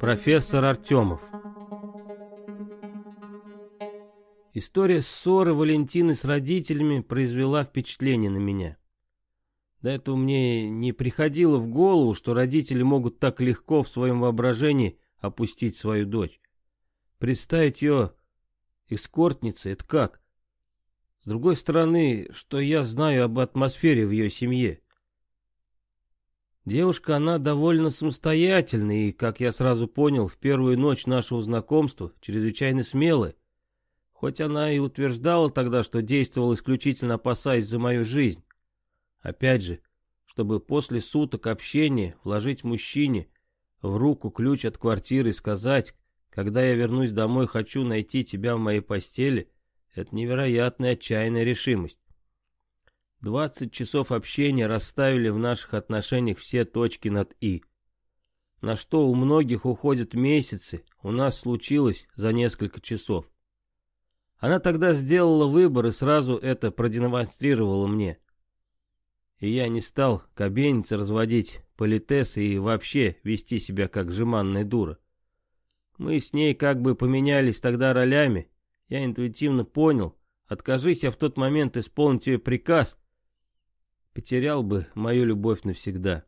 Профессор Артемов История ссоры Валентины с родителями произвела впечатление на меня. До этого мне не приходило в голову, что родители могут так легко в своем воображении опустить свою дочь. Представить ее эскортницей — это как? С другой стороны, что я знаю об атмосфере в ее семье? Девушка, она довольно самостоятельная и, как я сразу понял, в первую ночь нашего знакомства, чрезвычайно смелая. Хоть она и утверждала тогда, что действовала исключительно опасаясь за мою жизнь. Опять же, чтобы после суток общения вложить мужчине в руку ключ от квартиры и сказать, когда я вернусь домой, хочу найти тебя в моей постели, это невероятная отчаянная решимость. Двадцать часов общения расставили в наших отношениях все точки над «и». На что у многих уходят месяцы, у нас случилось за несколько часов. Она тогда сделала выбор и сразу это продемонстрировала мне. И я не стал кабениться разводить политес и вообще вести себя как жеманная дура. Мы с ней как бы поменялись тогда ролями. Я интуитивно понял, откажись я в тот момент исполнить ее приказ, потерял бы мою любовь навсегда.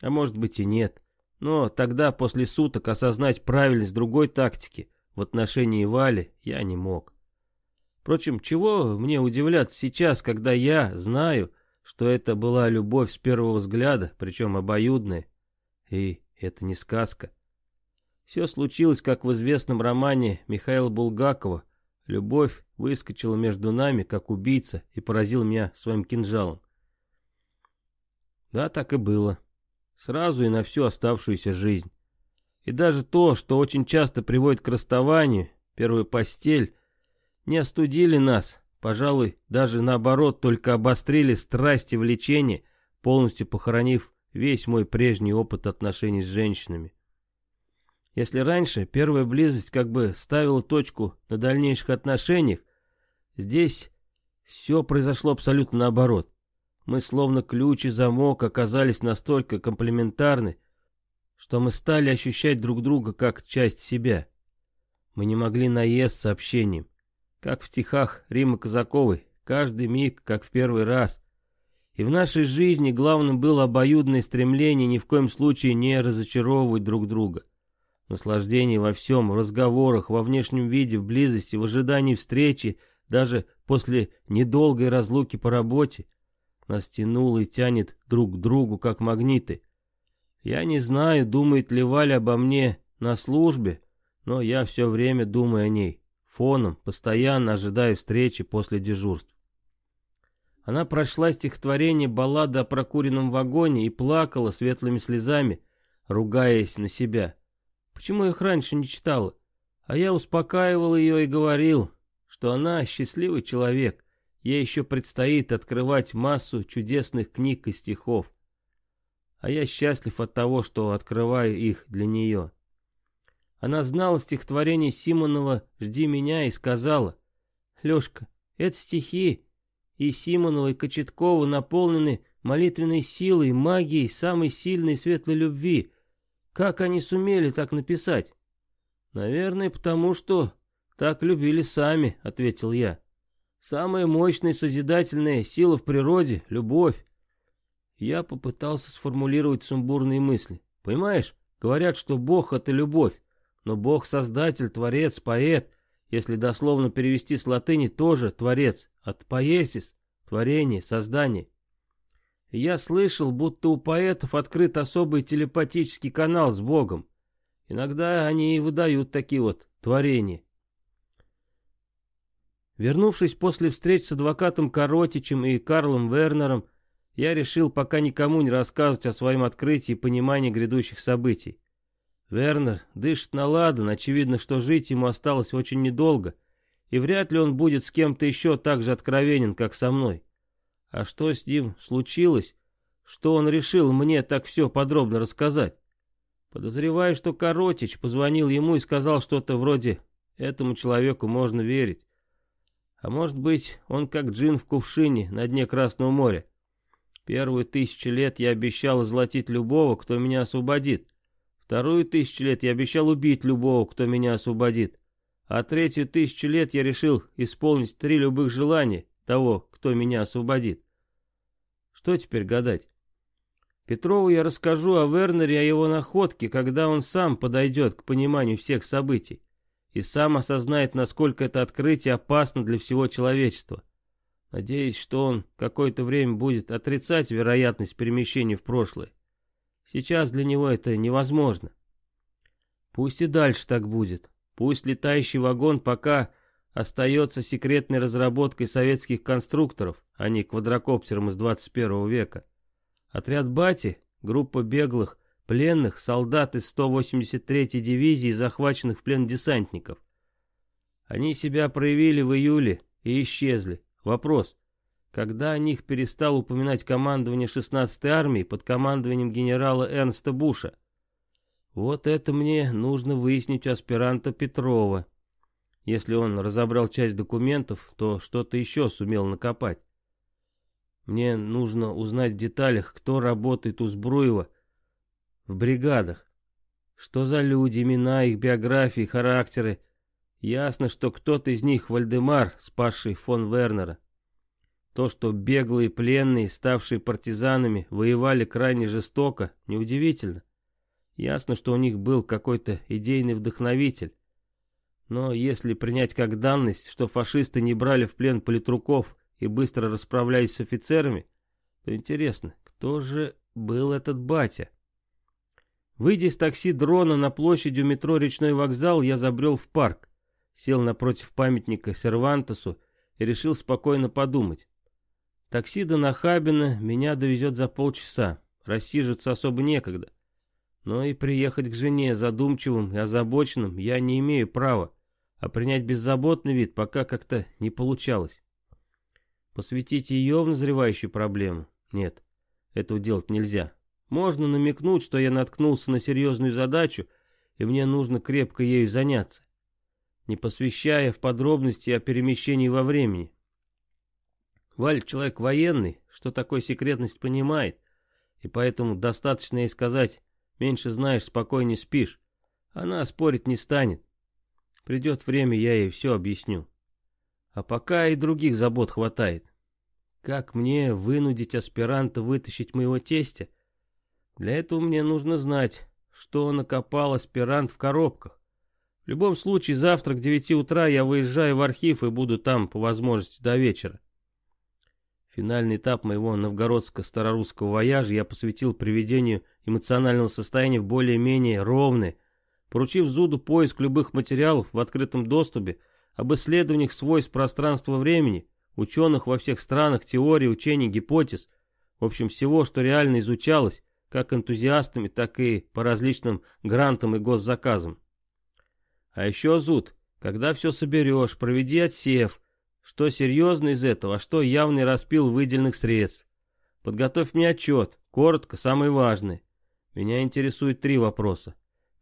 А может быть и нет. Но тогда, после суток, осознать правильность другой тактики в отношении Вали я не мог. Впрочем, чего мне удивляться сейчас, когда я знаю, что это была любовь с первого взгляда, причем обоюдная. И это не сказка. Все случилось, как в известном романе Михаила Булгакова. Любовь выскочила между нами, как убийца, и поразил меня своим кинжалом. Да, так и было. Сразу и на всю оставшуюся жизнь. И даже то, что очень часто приводит к расставанию, первая постель, не остудили нас, пожалуй, даже наоборот, только обострили страсти влечения, полностью похоронив весь мой прежний опыт отношений с женщинами. Если раньше первая близость как бы ставила точку на дальнейших отношениях, здесь все произошло абсолютно наоборот. Мы словно ключ и замок оказались настолько комплементарны, что мы стали ощущать друг друга как часть себя. Мы не могли наесться общением. Как в стихах Римы Казаковой, каждый миг, как в первый раз. И в нашей жизни главным было обоюдное стремление ни в коем случае не разочаровывать друг друга. Наслаждение во всем, в разговорах, во внешнем виде, в близости, в ожидании встречи, даже после недолгой разлуки по работе. Нас тянуло и тянет друг к другу, как магниты. Я не знаю, думает ли Валя обо мне на службе, но я все время думаю о ней фоном, постоянно ожидая встречи после дежурств. Она прошла стихотворение баллады о прокуренном вагоне и плакала светлыми слезами, ругаясь на себя. Почему их раньше не читала? А я успокаивал ее и говорил, что она счастливый человек, ей еще предстоит открывать массу чудесных книг и стихов. А я счастлив от того, что открываю их для нее. Она знала стихотворение Симонова «Жди меня» и сказала, «Лешка, это стихи, и Симонова, и Кочеткова наполнены молитвенной силой, магией самой сильной светлой любви. Как они сумели так написать?» «Наверное, потому что так любили сами», — ответил я. «Самая мощная созидательная сила в природе — любовь». Я попытался сформулировать сумбурные мысли. «Понимаешь, говорят, что Бог — это любовь. Но Бог создатель, творец, поэт, если дословно перевести с латыни, тоже творец, от поэсис, творение, создание. Я слышал, будто у поэтов открыт особый телепатический канал с Богом. Иногда они и выдают такие вот творения. Вернувшись после встреч с адвокатом Коротичем и Карлом Вернером, я решил пока никому не рассказывать о своем открытии и понимании грядущих событий. Вернер дышит на очевидно, что жить ему осталось очень недолго, и вряд ли он будет с кем-то еще так же откровенен, как со мной. А что с ним случилось, что он решил мне так все подробно рассказать? Подозреваю, что Коротич позвонил ему и сказал что-то вроде «этому человеку можно верить». А может быть, он как джин в кувшине на дне Красного моря. Первую тысячу лет я обещал золотить любого, кто меня освободит. Вторую тысячу лет я обещал убить любого, кто меня освободит. А третью тысячу лет я решил исполнить три любых желания того, кто меня освободит. Что теперь гадать? Петрову я расскажу о Вернере, о его находке, когда он сам подойдет к пониманию всех событий и сам осознает, насколько это открытие опасно для всего человечества. Надеюсь, что он какое-то время будет отрицать вероятность перемещения в прошлое. Сейчас для него это невозможно. Пусть и дальше так будет. Пусть летающий вагон пока остается секретной разработкой советских конструкторов, а не квадрокоптером из 21 века. Отряд Бати, группа беглых, пленных, солдат из 183-й дивизии, захваченных в плен десантников. Они себя проявили в июле и исчезли. Вопрос, когда о них перестал упоминать командование 16-й армии под командованием генерала Эрнста Буша? Вот это мне нужно выяснить у аспиранта Петрова. Если он разобрал часть документов, то что-то еще сумел накопать. Мне нужно узнать в деталях, кто работает у Збруева в бригадах. Что за люди, имена, их биографии, характеры. Ясно, что кто-то из них Вальдемар, спасший фон Вернера. То, что беглые пленные, ставшие партизанами, воевали крайне жестоко, неудивительно. Ясно, что у них был какой-то идейный вдохновитель. Но если принять как данность, что фашисты не брали в плен политруков и быстро расправлялись с офицерами, то интересно, кто же был этот батя? Выйдя из такси дрона на площади у метро Речной вокзал, я забрел в парк, сел напротив памятника Сервантесу и решил спокойно подумать. Такси до Нахабина меня довезет за полчаса, рассиживаться особо некогда. Но и приехать к жене задумчивым и озабоченным я не имею права, а принять беззаботный вид пока как-то не получалось. Посвятить ее в назревающую проблему? Нет, этого делать нельзя. Можно намекнуть, что я наткнулся на серьезную задачу, и мне нужно крепко ею заняться, не посвящая в подробности о перемещении во времени. Валь человек военный, что такое секретность понимает, и поэтому достаточно ей сказать «меньше знаешь, спокойнее спишь». Она спорить не станет. Придет время, я ей все объясню. А пока и других забот хватает. Как мне вынудить аспиранта вытащить моего тестя? Для этого мне нужно знать, что накопал аспирант в коробках. В любом случае, завтра к девяти утра я выезжаю в архив и буду там, по возможности, до вечера. Финальный этап моего новгородско-старорусского вояжа я посвятил приведению эмоционального состояния в более-менее ровное, поручив Зуду поиск любых материалов в открытом доступе об исследованиях свойств пространства-времени, ученых во всех странах, теорий, учений, гипотез, в общем, всего, что реально изучалось, как энтузиастами, так и по различным грантам и госзаказам. А еще, Зуд, когда все соберешь, проведи отсев, что серьезно из этого, а что явный распил выделенных средств. Подготовь мне отчет, коротко, самый важный. Меня интересуют три вопроса.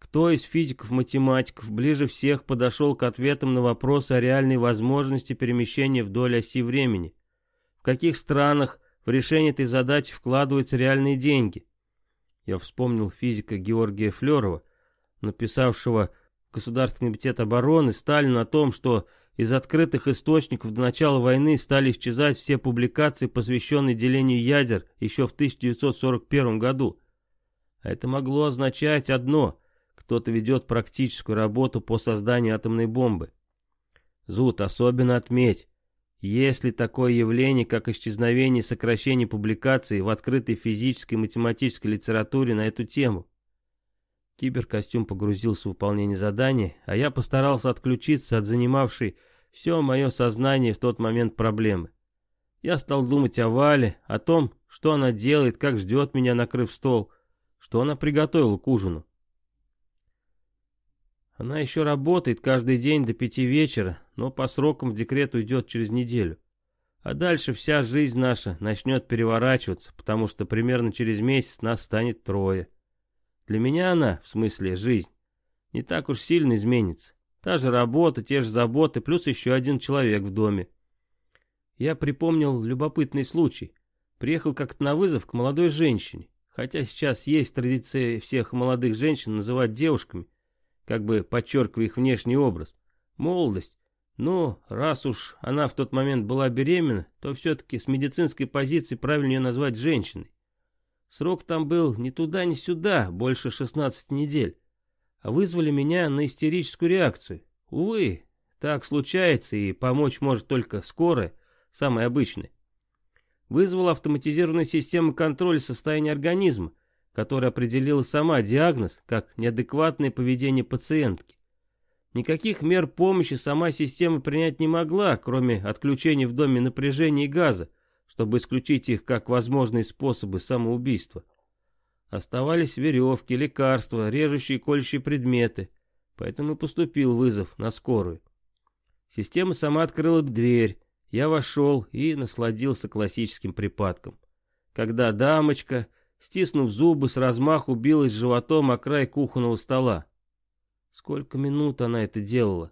Кто из физиков-математиков ближе всех подошел к ответам на вопросы о реальной возможности перемещения вдоль оси времени? В каких странах в решение этой задачи вкладываются реальные деньги? Я вспомнил физика Георгия Флерова, написавшего Государственный комитет обороны Сталину о том, что из открытых источников до начала войны стали исчезать все публикации, посвященные делению ядер еще в 1941 году. А это могло означать одно – кто-то ведет практическую работу по созданию атомной бомбы. Зуд, особенно отметь, есть ли такое явление, как исчезновение и сокращение публикаций в открытой физической и математической литературе на эту тему? Киберкостюм погрузился в выполнение задания, а я постарался отключиться от занимавшей все мое сознание в тот момент проблемы. Я стал думать о Вале, о том, что она делает, как ждет меня, накрыв стол, что она приготовила к ужину. Она еще работает каждый день до пяти вечера, но по срокам в декрет уйдет через неделю. А дальше вся жизнь наша начнет переворачиваться, потому что примерно через месяц нас станет трое. Для меня она, в смысле жизнь, не так уж сильно изменится. Та же работа, те же заботы, плюс еще один человек в доме. я припомнил любопытный случай. Приехал как-то на вызов к молодой женщине. Хотя сейчас есть традиция всех молодых женщин называть девушками, как бы подчеркивая их внешний образ. Молодость. Но раз уж она в тот момент была беременна, то все-таки с медицинской позиции правильнее назвать женщиной. Срок там был ни туда, ни сюда, больше 16 недель. А вызвали меня на истерическую реакцию. Увы, так случается, и помочь может только скорая, самая обычная вызвала автоматизированная система контроля состояния организма, которая определила сама диагноз как неадекватное поведение пациентки. Никаких мер помощи сама система принять не могла, кроме отключения в доме напряжения и газа, чтобы исключить их как возможные способы самоубийства. Оставались веревки, лекарства, режущие и колющие предметы, поэтому поступил вызов на скорую. Система сама открыла дверь, я вошел и насладился классическим припадком. Когда дамочка, стиснув зубы, с размаху билась животом о край кухонного стола. Сколько минут она это делала?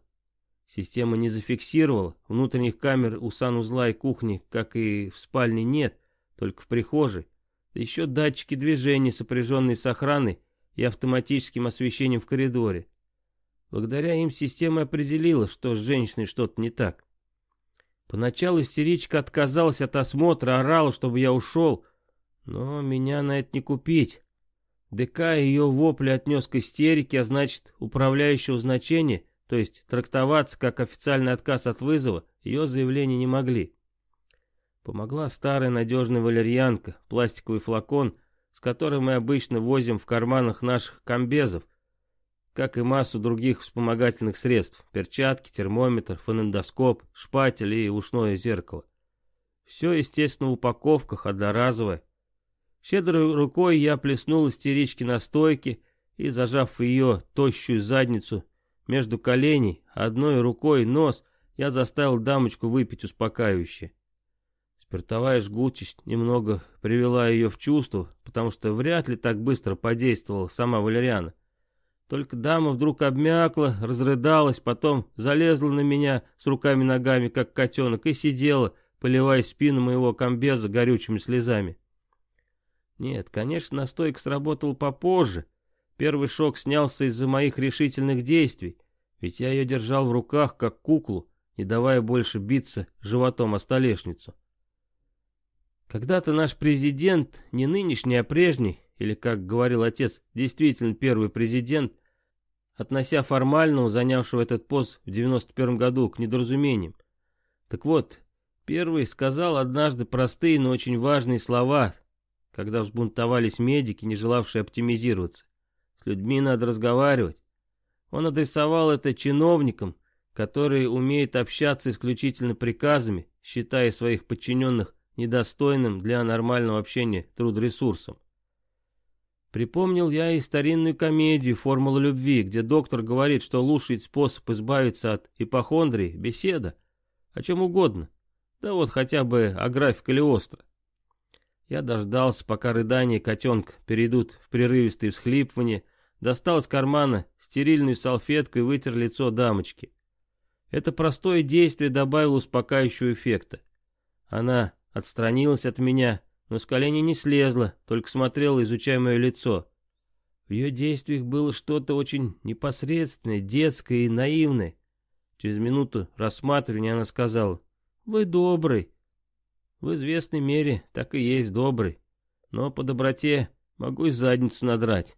Система не зафиксировала, внутренних камер у санузла и кухни, как и в спальне, нет, только в прихожей. Да еще датчики движения, сопряженные с охраной и автоматическим освещением в коридоре. Благодаря им система определила, что с женщиной что-то не так. Поначалу истеричка отказалась от осмотра, орала, чтобы я ушел, но меня на это не купить. ДК ее вопли отнес к истерике, а значит, управляющего значения, то есть трактоваться как официальный отказ от вызова, ее заявления не могли. Помогла старая надежная валерьянка, пластиковый флакон, с которым мы обычно возим в карманах наших комбезов, как и массу других вспомогательных средств, перчатки, термометр, фонендоскоп, шпатель и ушное зеркало. Все, естественно, в упаковках, одноразовое. Щедрой рукой я плеснул истерички на стойке и, зажав ее тощую задницу между коленей, одной рукой нос, я заставил дамочку выпить успокаивающее. Спиртовая жгучесть немного привела ее в чувство, потому что вряд ли так быстро подействовала сама валериана. Только дама вдруг обмякла, разрыдалась, потом залезла на меня с руками-ногами, как котенок, и сидела, поливая спину моего комбеза горючими слезами. Нет, конечно, настойка сработала попозже. Первый шок снялся из-за моих решительных действий, ведь я ее держал в руках, как куклу, не давая больше биться животом о столешницу. Когда-то наш президент, не нынешний, а прежний, или, как говорил отец, действительно первый президент, относя формального, занявшего этот пост в 91 году, к недоразумениям. Так вот, первый сказал однажды простые, но очень важные слова, когда взбунтовались медики, не желавшие оптимизироваться. С людьми надо разговаривать. Он адресовал это чиновникам, которые умеют общаться исключительно приказами, считая своих подчиненных недостойным для нормального общения трудресурсом. Припомнил я и старинную комедию «Формула любви», где доктор говорит, что лучший способ избавиться от ипохондрии — беседа. О чем угодно. Да вот хотя бы о графе Калиостро. Я дождался, пока рыдания котенка перейдут в прерывистые всхлипывания, достал из кармана стерильную салфетку и вытер лицо дамочки. Это простое действие добавило успокаивающего эффекта. Она отстранилась от меня, но с коленей не слезла, только смотрела, изучая мое лицо. В ее действиях было что-то очень непосредственное, детское и наивное. Через минуту рассматривания она сказала, «Вы добрый». В известной мере так и есть добрый, но по доброте могу и задницу надрать.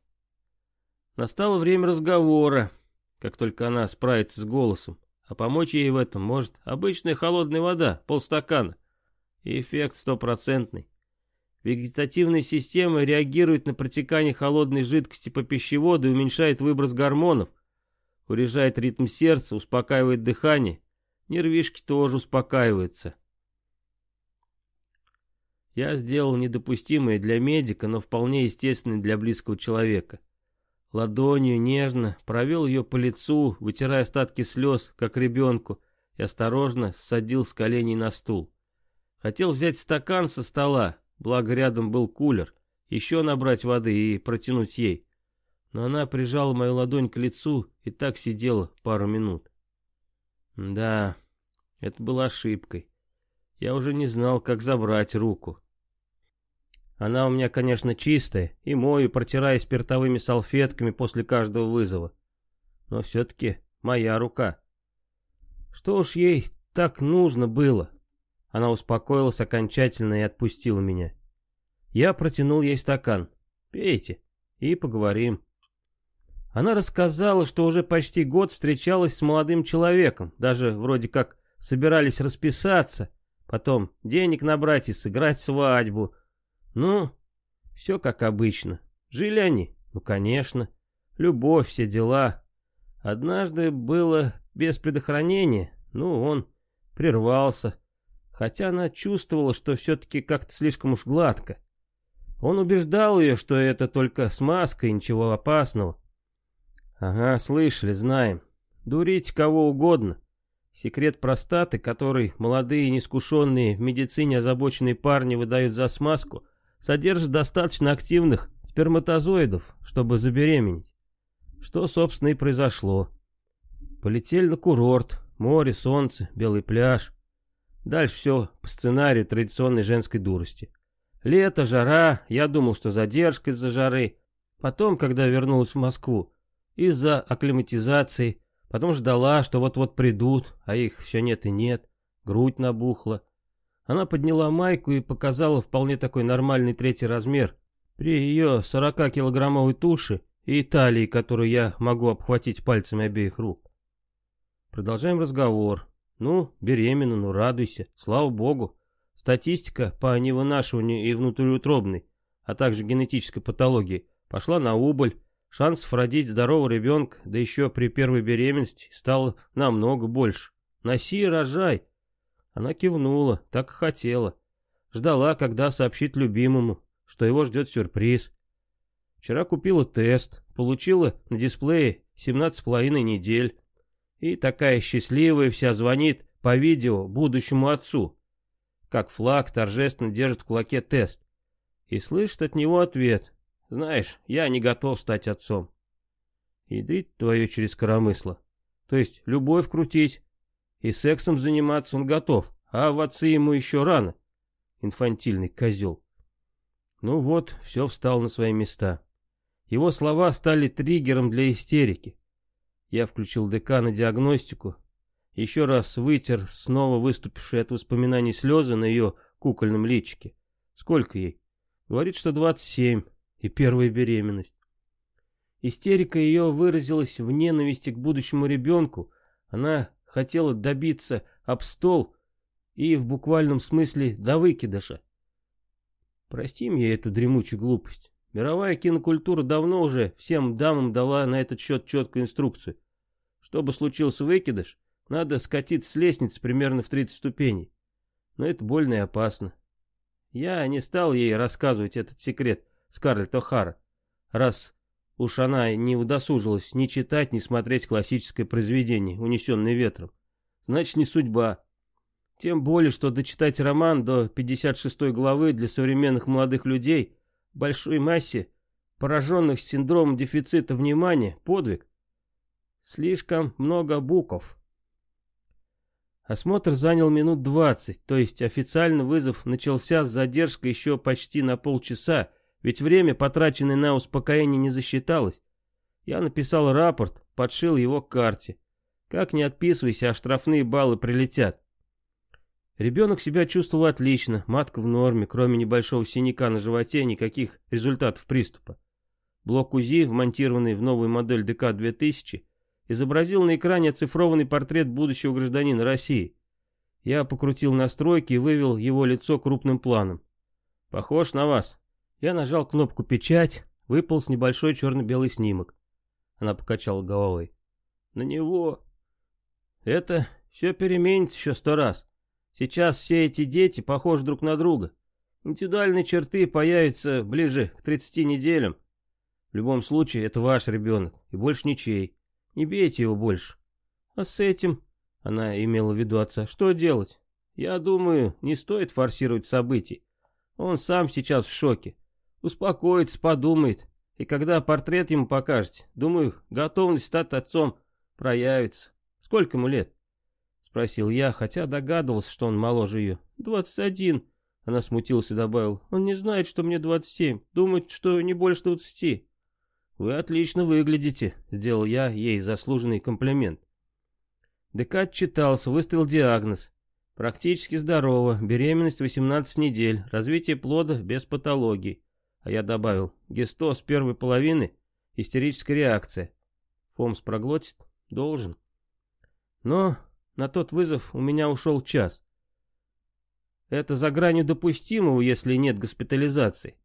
Настало время разговора, как только она справится с голосом, а помочь ей в этом может обычная холодная вода, полстакана. И эффект стопроцентный. Вегетативная система реагирует на протекание холодной жидкости по пищеводу и уменьшает выброс гормонов, урежает ритм сердца, успокаивает дыхание, нервишки тоже успокаиваются. Я сделал недопустимое для медика, но вполне естественное для близкого человека. Ладонью нежно провел ее по лицу, вытирая остатки слез, как ребенку, и осторожно садил с коленей на стул. Хотел взять стакан со стола, Благо рядом был кулер, еще набрать воды и протянуть ей. Но она прижала мою ладонь к лицу и так сидела пару минут. Да, это было ошибкой. я уже не знал, как забрать руку. Она у меня, конечно, чистая, и мою, протирая спиртовыми салфетками после каждого вызова. Но все-таки моя рука. Что уж ей так нужно было? Она успокоилась окончательно и отпустила меня. Я протянул ей стакан. «Пейте, и поговорим». Она рассказала, что уже почти год встречалась с молодым человеком, даже вроде как собирались расписаться, потом денег набрать и сыграть свадьбу. Ну, все как обычно. Жили они? Ну, конечно. Любовь, все дела. Однажды было без предохранения, ну, он прервался, хотя она чувствовала, что все-таки как-то слишком уж гладко. Он убеждал ее, что это только смазка и ничего опасного. Ага, слышали, знаем. Дурить кого угодно. Секрет простаты, который молодые неискушенные в медицине озабоченные парни выдают за смазку, содержит достаточно активных сперматозоидов, чтобы забеременеть. Что, собственно, и произошло. Полетели на курорт, море, солнце, белый пляж. Дальше все по сценарию традиционной женской дурости. Лето, жара, я думал, что задержка из-за жары. Потом, когда вернулась в Москву, из-за акклиматизации, потом ждала, что вот-вот придут, а их все нет и нет, грудь набухла. Она подняла майку и показала вполне такой нормальный третий размер. При ее 40-килограммовой туше и талии, которую я могу обхватить пальцами обеих рук. Продолжаем разговор. Ну, беременна, ну радуйся, слава богу. Статистика по невынашиванию и внутриутробной, а также генетической патологии пошла на убыль. Шансов родить здорового ребенка, да еще при первой беременности, стало намного больше. Носи и рожай. Она кивнула, так и хотела. Ждала, когда сообщит любимому, что его ждет сюрприз. Вчера купила тест, получила на дисплее 17,5 недель. И такая счастливая вся звонит по видео будущему отцу как флаг торжественно держит в кулаке тест. И слышит от него ответ. Знаешь, я не готов стать отцом. Ядрить твое через коромысло. То есть любовь крутить и сексом заниматься он готов, а в отцы ему еще рано. Инфантильный козел. Ну вот, все встало на свои места. Его слова стали триггером для истерики. Я включил ДК на диагностику, еще раз вытер снова выступившие от воспоминаний слезы на ее кукольном личике. Сколько ей? Говорит, что 27 и первая беременность. Истерика ее выразилась в ненависти к будущему ребенку. Она хотела добиться об стол и в буквальном смысле до выкидыша. Прости мне эту дремучую глупость. Мировая кинокультура давно уже всем дамам дала на этот счет четкую инструкцию. Чтобы случился выкидыш, надо скатиться с лестницы примерно в 30 ступеней. Но это больно и опасно. Я не стал ей рассказывать этот секрет Скарлетт О'Хара, раз уж она не удосужилась ни читать, ни смотреть классическое произведение, унесенное ветром. Значит, не судьба. Тем более, что дочитать роман до 56 главы для современных молодых людей, большой массе, пораженных синдромом дефицита внимания, подвиг. Слишком много букв. Осмотр занял минут двадцать, то есть официально вызов начался с задержкой еще почти на полчаса, ведь время, потраченное на успокоение, не засчиталось. Я написал рапорт, подшил его к карте. Как не отписывайся, а штрафные баллы прилетят. Ребенок себя чувствовал отлично, матка в норме, кроме небольшого синяка на животе, никаких результатов приступа. Блок УЗИ, вмонтированный в новую модель ДК-2000, изобразил на экране оцифрованный портрет будущего гражданина России. Я покрутил настройки и вывел его лицо крупным планом. «Похож на вас». Я нажал кнопку «Печать», выполз небольшой черно-белый снимок. Она покачала головой. «На него...» «Это все переменится еще сто раз. Сейчас все эти дети похожи друг на друга. Индивидуальные черты появятся ближе к 30 неделям. В любом случае, это ваш ребенок, и больше ничей. Не бейте его больше. А с этим, она имела в виду отца, что делать? Я думаю, не стоит форсировать события. Он сам сейчас в шоке. Успокоится, подумает. И когда портрет ему покажете, думаю, готовность стать отцом проявится. Сколько ему лет? Спросил я, хотя догадывался, что он моложе ее. «Двадцать один», — она смутилась и добавила. «Он не знает, что мне двадцать семь. Думает, что не больше двадцати». «Вы отлично выглядите», — сделал я ей заслуженный комплимент. Декат читался, выставил диагноз. Практически здорово, беременность 18 недель, развитие плода без патологий. А я добавил, гестоз первой половины, истерическая реакция. Фомс проглотит? Должен. Но на тот вызов у меня ушел час. Это за гранью допустимого, если нет госпитализации.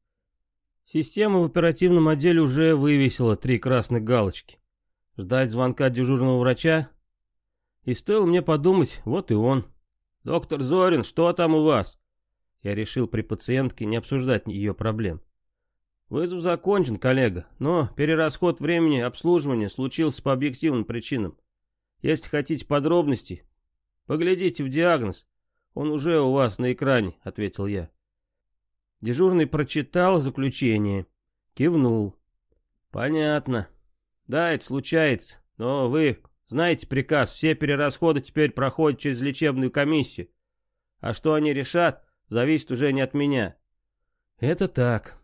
Система в оперативном отделе уже вывесила три красных галочки. Ждать звонка дежурного врача? И стоило мне подумать, вот и он. «Доктор Зорин, что там у вас?» Я решил при пациентке не обсуждать ее проблем. «Вызов закончен, коллега, но перерасход времени обслуживания случился по объективным причинам. Если хотите подробностей, поглядите в диагноз. Он уже у вас на экране», — ответил я. Дежурный прочитал заключение, кивнул. «Понятно. Да, это случается, но вы знаете приказ, все перерасходы теперь проходят через лечебную комиссию. А что они решат, зависит уже не от меня. Это так.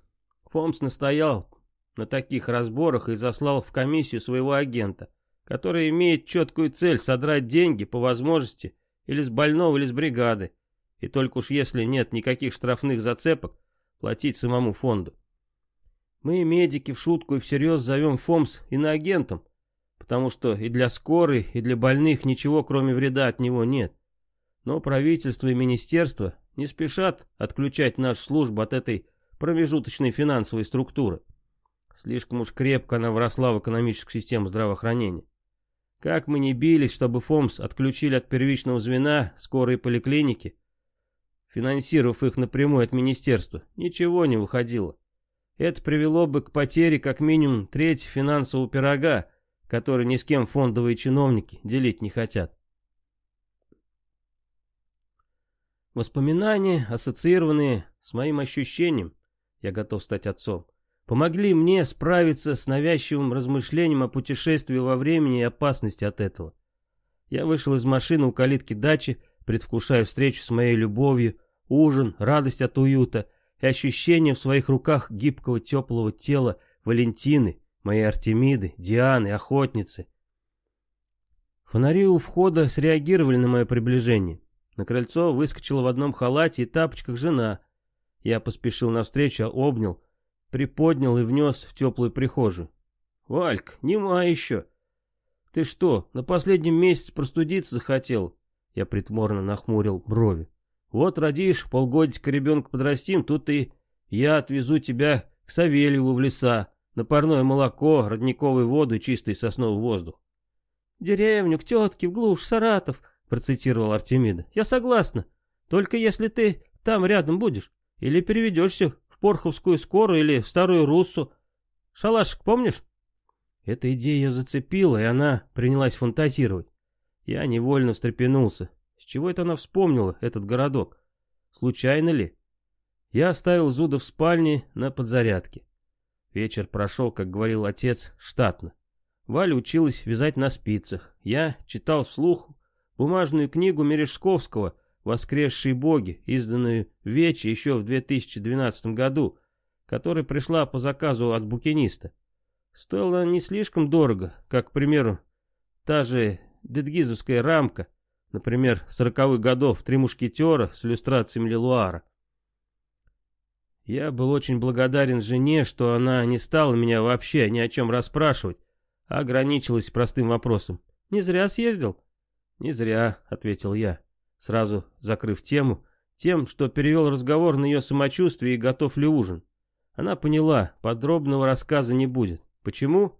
Фомс настоял на таких разборах и заслал в комиссию своего агента, который имеет четкую цель содрать деньги по возможности или с больного, или с бригады, и только уж если нет никаких штрафных зацепок, платить самому фонду. Мы, медики, в шутку и всерьез зовем ФОМС иноагентом, потому что и для скорой, и для больных ничего кроме вреда от него нет. Но правительство и министерство не спешат отключать нашу службу от этой промежуточной финансовой структуры. Слишком уж крепко она вросла в экономическую систему здравоохранения. Как мы не бились, чтобы ФОМС отключили от первичного звена скорой поликлиники, финансировав их напрямую от министерства, ничего не выходило. Это привело бы к потере как минимум треть финансового пирога, который ни с кем фондовые чиновники делить не хотят. Воспоминания, ассоциированные с моим ощущением, я готов стать отцом, помогли мне справиться с навязчивым размышлением о путешествии во времени и опасности от этого. Я вышел из машины у калитки дачи, предвкушая встречу с моей любовью, ужин, радость от уюта и ощущение в своих руках гибкого теплого тела Валентины, Мои Артемиды, Дианы, охотницы. Фонари у входа среагировали на мое приближение. На крыльцо выскочила в одном халате и тапочках жена. Я поспешил навстречу, обнял, приподнял и внес в теплую прихожую. «Вальк, нема еще!» «Ты что, на последнем месяце простудиться захотел?» Я притморно нахмурил брови. «Вот родишь, полгодика ребенка подрастим, тут и я отвезу тебя к Савельеву в леса, на парное молоко, родниковую воду и чистый сосновый воздух. «Деревню, к тетке, в глушь, Саратов», — процитировал Артемида. «Я согласна. Только если ты там рядом будешь. Или переведешься в Порховскую скорую или в Старую Руссу. Шалашик помнишь?» Эта идея ее зацепила, и она принялась фантазировать. Я невольно встрепенулся. С чего это она вспомнила, этот городок? Случайно ли? Я оставил Зуда в спальне на подзарядке. Вечер прошел, как говорил отец, штатно. Валя училась вязать на спицах. Я читал вслух бумажную книгу Мережковского «Воскресшие боги», изданную в Вече еще в 2012 году, которая пришла по заказу от букиниста. Стоила не слишком дорого, как, к примеру, та же дедгизовская рамка, например, сороковых годов «Три мушкетера» с иллюстрациями Лелуара. Я был очень благодарен жене, что она не стала меня вообще ни о чем расспрашивать, а ограничилась простым вопросом. «Не зря съездил?» «Не зря», — ответил я, сразу закрыв тему, тем, что перевел разговор на ее самочувствие и готов ли ужин. Она поняла, подробного рассказа не будет. Почему?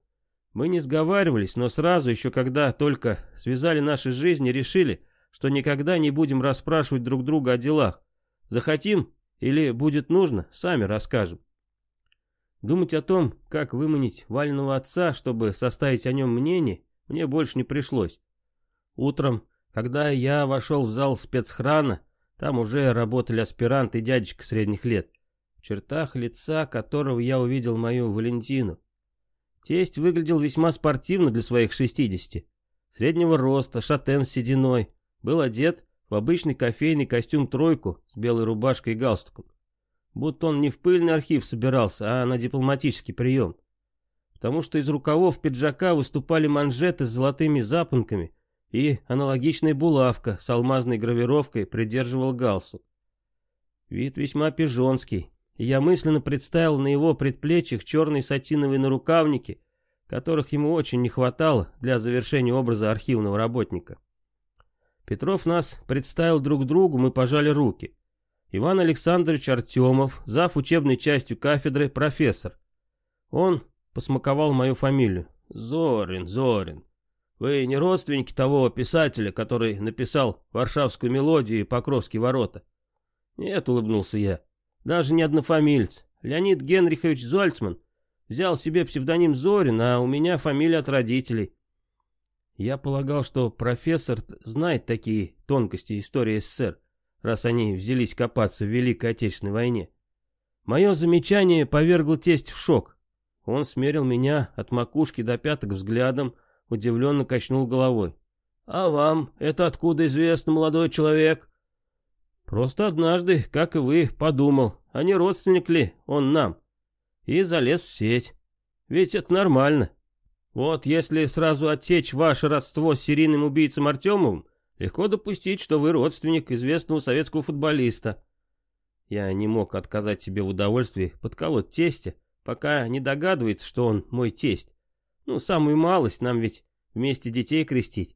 Мы не сговаривались, но сразу, еще когда только связали наши жизни, решили, что никогда не будем расспрашивать друг друга о делах. Захотим или будет нужно, сами расскажем. Думать о том, как выманить Вального отца, чтобы составить о нем мнение, мне больше не пришлось. Утром, когда я вошел в зал спецхрана, там уже работали аспирант и дядечка средних лет, в чертах лица которого я увидел мою Валентину. Тесть выглядел весьма спортивно для своих шестидесяти. Среднего роста, шатен с сединой, был одет в обычный кофейный костюм-тройку с белой рубашкой и галстуком. Будто он не в пыльный архив собирался, а на дипломатический прием. Потому что из рукавов пиджака выступали манжеты с золотыми запонками, и аналогичная булавка с алмазной гравировкой придерживал галстук. Вид весьма пижонский, и я мысленно представил на его предплечьях черные сатиновые нарукавники, которых ему очень не хватало для завершения образа архивного работника. Петров нас представил друг другу, мы пожали руки. Иван Александрович Артемов, зав. учебной частью кафедры, профессор. Он посмаковал мою фамилию. Зорин, Зорин. Вы не родственники того писателя, который написал «Варшавскую мелодию» и «Покровские ворота»? Нет, улыбнулся я. Даже не однофамильц. Леонид Генрихович Зольцман взял себе псевдоним Зорин, а у меня фамилия от родителей. Я полагал, что профессор знает такие тонкости истории СССР раз они взялись копаться в Великой Отечественной войне. Мое замечание повергло тесть в шок. Он смерил меня от макушки до пяток взглядом, удивленно качнул головой. «А вам это откуда известно, молодой человек?» «Просто однажды, как и вы, подумал, а не родственник ли он нам?» И залез в сеть. Ведь это нормально. Вот если сразу отсечь ваше родство с серийным убийцем Артемовым, Легко допустить, что вы родственник известного советского футболиста. Я не мог отказать себе в удовольствии подколоть тестя, пока не догадывается, что он мой тесть. Ну, самую малость, нам ведь вместе детей крестить.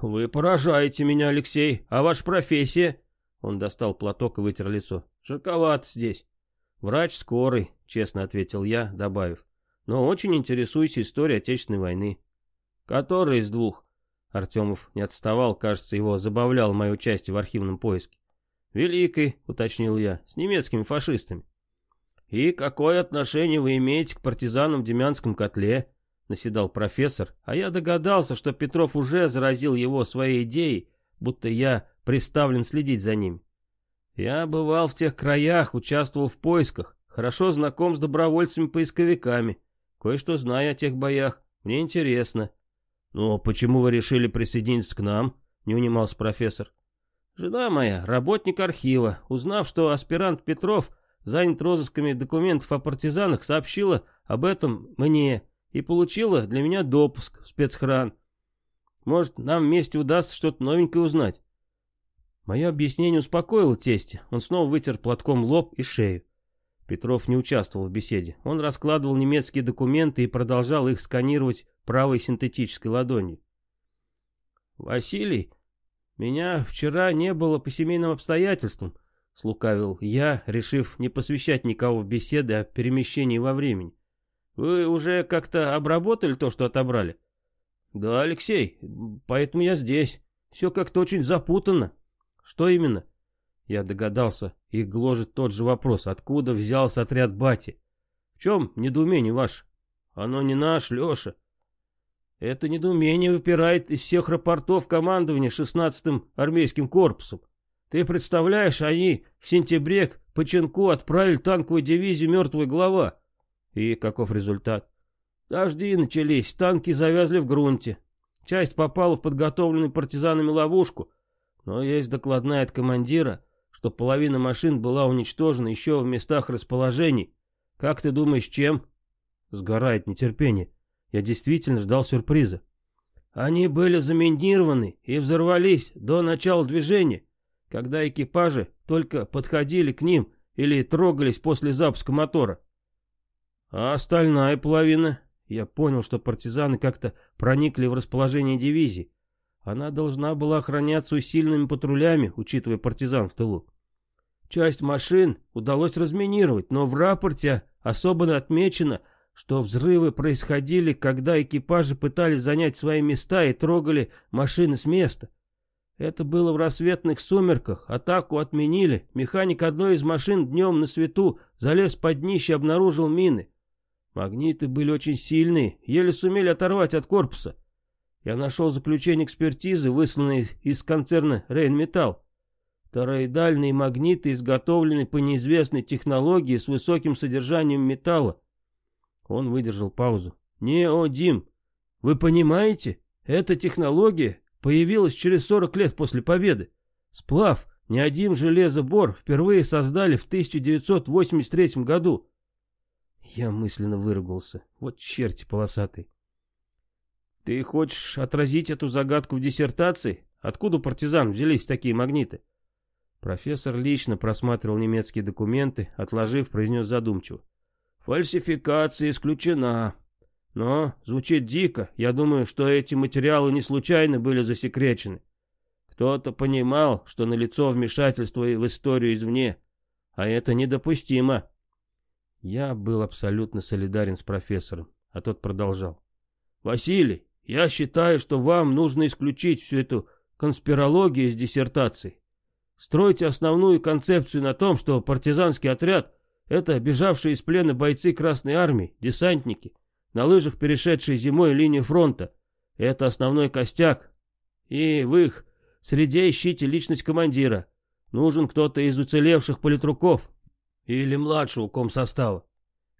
Вы поражаете меня, Алексей, а ваша профессия? Он достал платок и вытер лицо. Жарковато здесь. Врач скорый, честно ответил я, добавив. Но очень интересуюсь историей Отечественной войны. Который из двух? Артемов не отставал, кажется, его забавлял мое участие в архивном поиске. «Великой», — уточнил я, — «с немецкими фашистами». «И какое отношение вы имеете к партизанам в Демянском котле?» — наседал профессор, а я догадался, что Петров уже заразил его своей идеей, будто я приставлен следить за ним. Я бывал в тех краях, участвовал в поисках, хорошо знаком с добровольцами-поисковиками, кое-что знаю о тех боях, мне интересно. «Ну, почему вы решили присоединиться к нам?» — не унимался профессор. «Жена моя, работник архива, узнав, что аспирант Петров занят розысками документов о партизанах, сообщила об этом мне и получила для меня допуск в спецхран. Может, нам вместе удастся что-то новенькое узнать?» Мое объяснение успокоило тестя. Он снова вытер платком лоб и шею. Петров не участвовал в беседе. Он раскладывал немецкие документы и продолжал их сканировать правой синтетической ладонью. «Василий, меня вчера не было по семейным обстоятельствам», — слукавил я, решив не посвящать никого в беседы о перемещении во времени. «Вы уже как-то обработали то, что отобрали?» «Да, Алексей, поэтому я здесь. Все как-то очень запутанно». «Что именно?» Я догадался, их гложет тот же вопрос, откуда взялся отряд Бати. В чем недоумение ваше? Оно не наш, Леша. Это недоумение выпирает из всех рапортов командования 16-м армейским корпусом. Ты представляешь, они в сентябре к Поченку отправили танковую дивизию «Мертвая голова». И каков результат? Дожди начались, танки завязли в грунте. Часть попала в подготовленную партизанами ловушку, но есть докладная от командира, что половина машин была уничтожена еще в местах расположений. Как ты думаешь, чем? Сгорает нетерпение. Я действительно ждал сюрприза. Они были заминированы и взорвались до начала движения, когда экипажи только подходили к ним или трогались после запуска мотора. А остальная половина... Я понял, что партизаны как-то проникли в расположение дивизии. Она должна была охраняться усиленными патрулями, учитывая партизан в тылу. Часть машин удалось разминировать, но в рапорте особо отмечено, что взрывы происходили, когда экипажи пытались занять свои места и трогали машины с места. Это было в рассветных сумерках, атаку отменили, механик одной из машин днем на свету залез под днище и обнаружил мины. Магниты были очень сильные, еле сумели оторвать от корпуса. Я нашел заключение экспертизы, высланное из концерна «Рейнметалл». Тороидальные магниты изготовлены по неизвестной технологии с высоким содержанием металла. Он выдержал паузу. «Неодим, вы понимаете? Эта технология появилась через 40 лет после победы. Сплав неодим железобор впервые создали в 1983 году. Я мысленно выругался. Вот черти полосатые. Ты хочешь отразить эту загадку в диссертации? Откуда партизан взялись такие магниты? Профессор лично просматривал немецкие документы, отложив, произнес задумчиво. Фальсификация исключена. Но звучит дико. Я думаю, что эти материалы не случайно были засекречены. Кто-то понимал, что налицо вмешательство в историю извне, а это недопустимо. Я был абсолютно солидарен с профессором, а тот продолжал. «Василий, я считаю, что вам нужно исключить всю эту конспирологию из диссертации. Стройте основную концепцию на том, что партизанский отряд — это бежавшие из плена бойцы Красной Армии, десантники, на лыжах перешедшие зимой линию фронта. Это основной костяк. И в их среде ищите личность командира. Нужен кто-то из уцелевших политруков или младшего комсостава.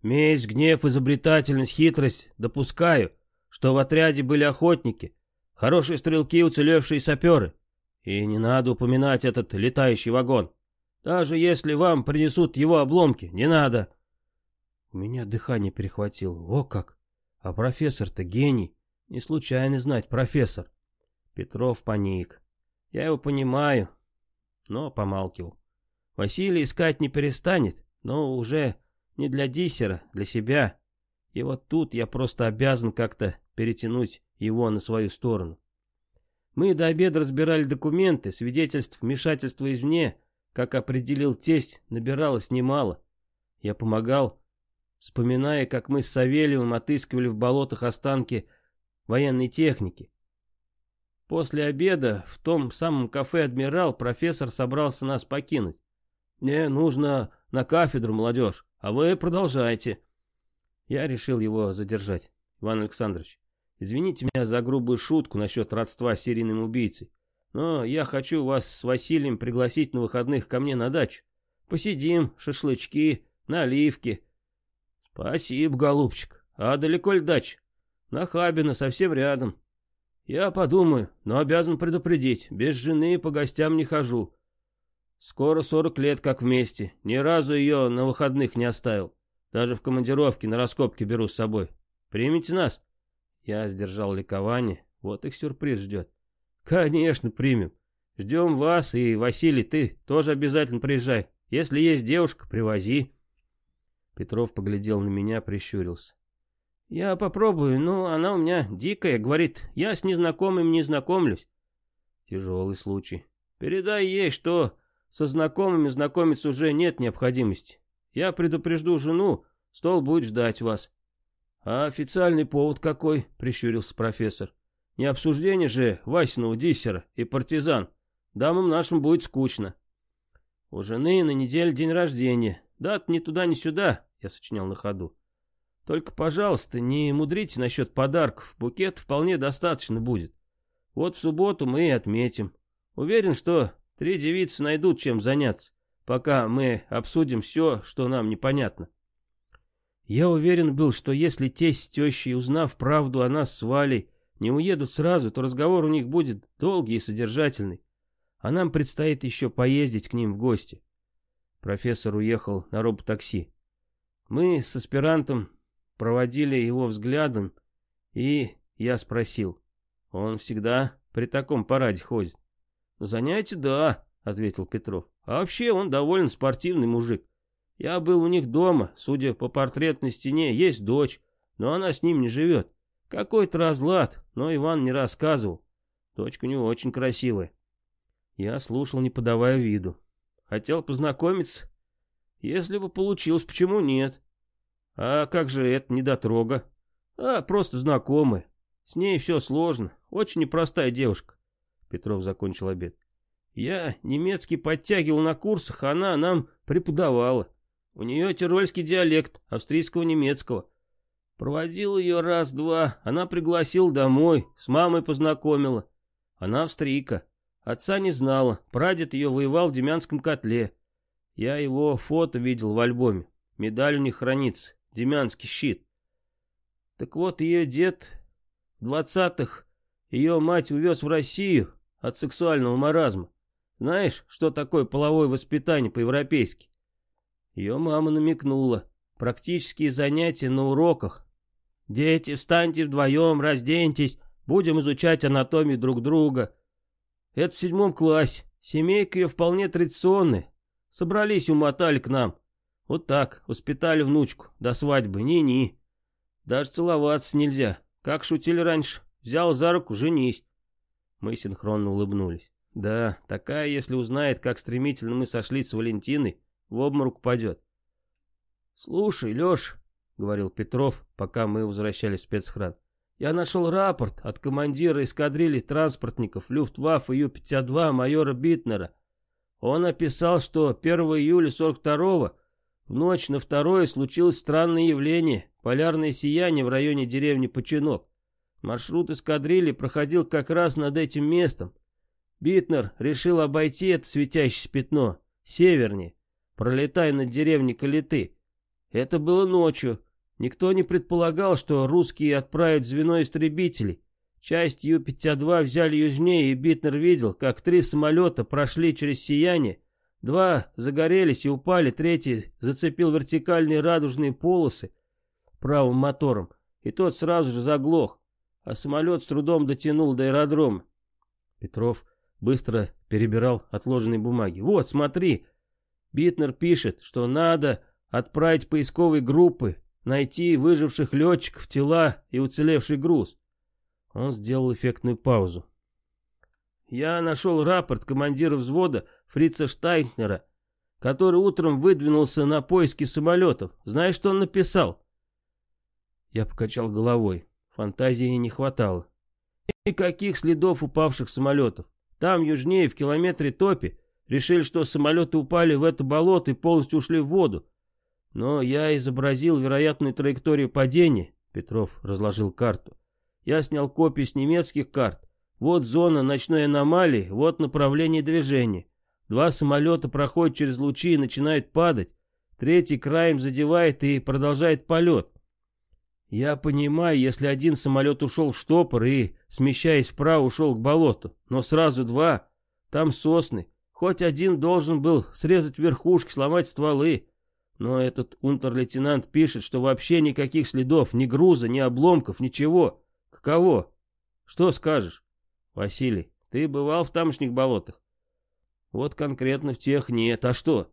Месть, гнев, изобретательность, хитрость допускаю, что в отряде были охотники, хорошие стрелки, уцелевшие саперы. И не надо упоминать этот летающий вагон. Даже если вам принесут его обломки, не надо. У меня дыхание перехватило. О как! А профессор-то гений. Не случайно знать профессор. Петров паник. Я его понимаю, но помалкивал. Василий искать не перестанет, но уже не для диссера, для себя. И вот тут я просто обязан как-то перетянуть его на свою сторону. Мы до обеда разбирали документы, свидетельств вмешательства извне, как определил тесть, набиралось немало. Я помогал, вспоминая, как мы с Савельевым отыскивали в болотах останки военной техники. После обеда в том самом кафе «Адмирал» профессор собрался нас покинуть. «Мне нужно на кафедру, молодежь, а вы продолжайте». Я решил его задержать. Иван Александрович, извините меня за грубую шутку насчет родства с серийным убийцей, но я хочу вас с Василием пригласить на выходных ко мне на дачу. Посидим, шашлычки, наливки. Спасибо, голубчик. А далеко ли дача? На Хабино, совсем рядом. Я подумаю, но обязан предупредить, без жены по гостям не хожу. Скоро сорок лет как вместе, ни разу ее на выходных не оставил. Даже в командировке на раскопки беру с собой. Примите нас?» Я сдержал ликование. Вот их сюрприз ждет. «Конечно, примем. Ждем вас, и, Василий, ты тоже обязательно приезжай. Если есть девушка, привози». Петров поглядел на меня, прищурился. «Я попробую, но она у меня дикая, говорит, я с незнакомым не знакомлюсь». Тяжелый случай. «Передай ей, что со знакомыми знакомиться уже нет необходимости. Я предупрежду жену, стол будет ждать вас. А официальный повод какой? Прищурился профессор. Не обсуждение же Васиного диссера и партизан. Дамам нашим будет скучно. У жены на неделе день рождения. Дат ни туда, ни сюда, я сочинял на ходу. Только, пожалуйста, не мудрите насчет подарков. Букет вполне достаточно будет. Вот в субботу мы и отметим. Уверен, что три девицы найдут чем заняться пока мы обсудим все, что нам непонятно. Я уверен был, что если тесть с тещей, узнав правду о нас с Валей, не уедут сразу, то разговор у них будет долгий и содержательный. А нам предстоит еще поездить к ним в гости. Профессор уехал на роботакси. Мы с аспирантом проводили его взглядом, и я спросил. Он всегда при таком параде ходит. «Занятие, да», — ответил Петров. А вообще он довольно спортивный мужик. Я был у них дома, судя по портретной стене, есть дочь, но она с ним не живет. Какой-то разлад, но Иван не рассказывал. Дочка у него очень красивая. Я слушал, не подавая виду. Хотел познакомиться. Если бы получилось, почему нет? А как же это недотрога? А, просто знакомая. С ней все сложно. Очень непростая девушка. Петров закончил обед. Я немецкий подтягивал на курсах, а она нам преподавала. У нее тирольский диалект австрийского немецкого. Проводил ее раз-два, она пригласила домой, с мамой познакомила. Она австрийка. Отца не знала, прадед ее воевал в Демянском котле. Я его фото видел в альбоме. Медаль у них хранится, Демянский щит. Так вот, ее дед в двадцатых Ее мать увез в Россию от сексуального маразма. Знаешь, что такое половое воспитание по-европейски? Ее мама намекнула. Практические занятия на уроках. Дети, встаньте вдвоем, разденьтесь, будем изучать анатомию друг друга. Это в седьмом классе. Семейка ее вполне традиционная. Собрались умотали к нам. Вот так, воспитали внучку, до свадьбы, ни-ни. Даже целоваться нельзя. Как шутили раньше, взял за руку, женись. Мы синхронно улыбнулись. Да, такая, если узнает, как стремительно мы сошлись с Валентиной, в обморок падет. Слушай, Леш, говорил Петров, пока мы возвращались в спецхран. Я нашел рапорт от командира эскадрильи транспортников Люфтваффе Ю-52 майора Битнера. Он описал, что 1 июля 42-го в ночь на второе случилось странное явление, полярное сияние в районе деревни Починок. Маршрут эскадрильи проходил как раз над этим местом. Битнер решил обойти это светящееся пятно, севернее, пролетая над деревней Калиты. Это было ночью, Никто не предполагал, что русские отправят звено истребителей. Часть Ю-52 взяли южнее, и Битнер видел, как три самолета прошли через сияние. Два загорелись и упали, третий зацепил вертикальные радужные полосы правым мотором, и тот сразу же заглох, а самолет с трудом дотянул до аэродрома. Петров быстро перебирал отложенные бумаги. «Вот, смотри!» Битнер пишет, что надо отправить поисковые группы найти выживших летчиков, тела и уцелевший груз. Он сделал эффектную паузу. Я нашел рапорт командира взвода Фрица Штайнера, который утром выдвинулся на поиски самолетов. Знаешь, что он написал? Я покачал головой. Фантазии не хватало. Никаких следов упавших самолетов. Там, южнее, в километре топи, решили, что самолеты упали в это болото и полностью ушли в воду. Но я изобразил вероятную траекторию падения, Петров разложил карту. Я снял копии с немецких карт. Вот зона ночной аномалии, вот направление движения. Два самолета проходят через лучи и начинают падать. Третий краем задевает и продолжает полет. Я понимаю, если один самолет ушел в штопор и, смещаясь вправо, ушел к болоту. Но сразу два. Там сосны. Хоть один должен был срезать верхушки, сломать стволы. Но этот унтер-лейтенант пишет, что вообще никаких следов, ни груза, ни обломков, ничего. Каково? Что скажешь? Василий, ты бывал в тамошних болотах? Вот конкретно в тех нет. А что?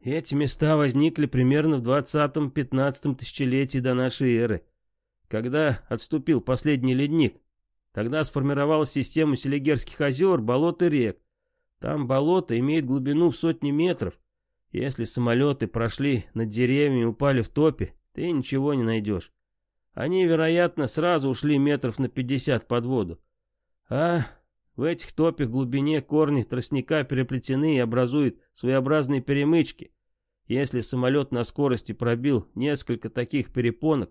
Эти места возникли примерно в 20-15 тысячелетии до нашей эры. Когда отступил последний ледник, тогда сформировалась система Селигерских озер, болот и рек. Там болото имеет глубину в сотни метров, если самолеты прошли над деревьями и упали в топе, ты ничего не найдешь. Они, вероятно, сразу ушли метров на пятьдесят под воду. А в этих топях глубине корни тростника переплетены и образуют своеобразные перемычки. Если самолет на скорости пробил несколько таких перепонок,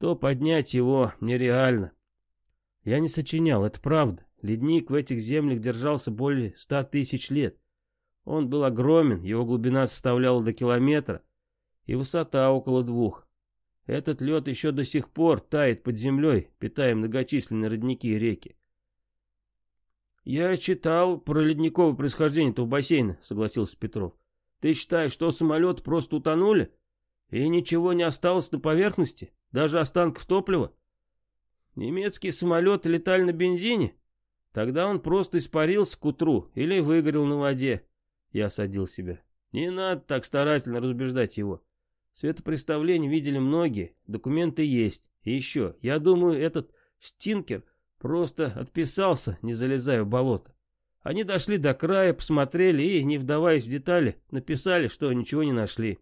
то поднять его нереально. Я не сочинял, это правда. Ледник в этих землях держался более ста тысяч лет. Он был огромен, его глубина составляла до километра, и высота около двух. Этот лед еще до сих пор тает под землей, питая многочисленные родники и реки. «Я читал про ледниковое происхождение этого бассейна», — согласился Петров. «Ты считаешь, что самолеты просто утонули? И ничего не осталось на поверхности? Даже останков топлива? Немецкие самолеты летали на бензине? Тогда он просто испарился к утру или выгорел на воде. Я осадил себя. Не надо так старательно разубеждать его. Светопреставление видели многие, документы есть. И еще, я думаю, этот Штинкер просто отписался, не залезая в болото. Они дошли до края, посмотрели и, не вдаваясь в детали, написали, что ничего не нашли.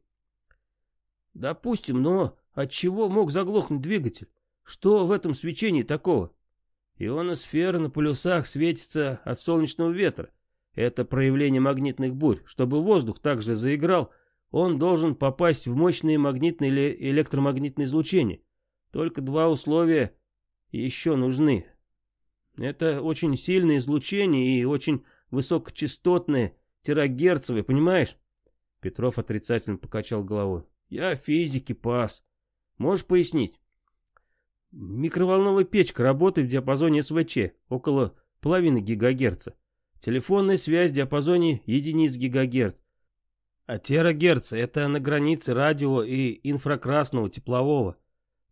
Допустим, но от чего мог заглохнуть двигатель? Что в этом свечении такого? Ионосфера на полюсах светится от солнечного ветра. Это проявление магнитных бурь. Чтобы воздух также заиграл, он должен попасть в мощные магнитные или электромагнитные излучения. Только два условия еще нужны. Это очень сильное излучение и очень высокочастотное, терагерцевое, понимаешь? Петров отрицательно покачал головой. Я физики пас. Можешь пояснить? Микроволновая печка работает в диапазоне СВЧ, около половины гигагерца. Телефонная связь в диапазоне единиц гигагерц. А терагерц — это на границе радио и инфракрасного теплового.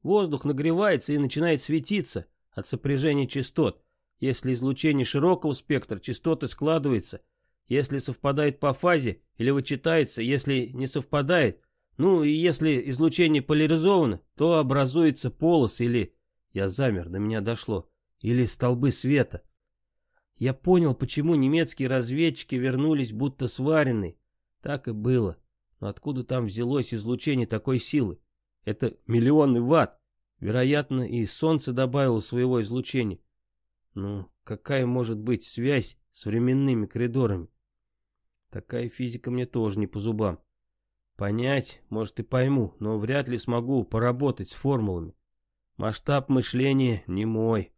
Воздух нагревается и начинает светиться от сопряжения частот. Если излучение широкого спектра, частоты складываются. Если совпадает по фазе или вычитается, если не совпадает, ну и если излучение поляризовано, то образуется полос или... Я замер, до меня дошло. Или столбы света. Я понял, почему немецкие разведчики вернулись будто сваренные. Так и было. Но откуда там взялось излучение такой силы? Это миллионы ватт. Вероятно, и солнце добавило своего излучения. Ну, какая может быть связь с временными коридорами? Такая физика мне тоже не по зубам. Понять, может и пойму, но вряд ли смогу поработать с формулами. Масштаб мышления не мой.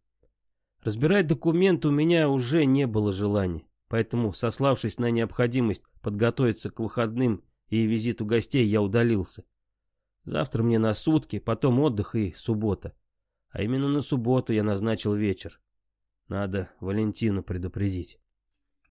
Разбирать документы у меня уже не было желания, поэтому, сославшись на необходимость подготовиться к выходным и визиту гостей, я удалился. Завтра мне на сутки, потом отдых и суббота. А именно на субботу я назначил вечер. Надо Валентину предупредить.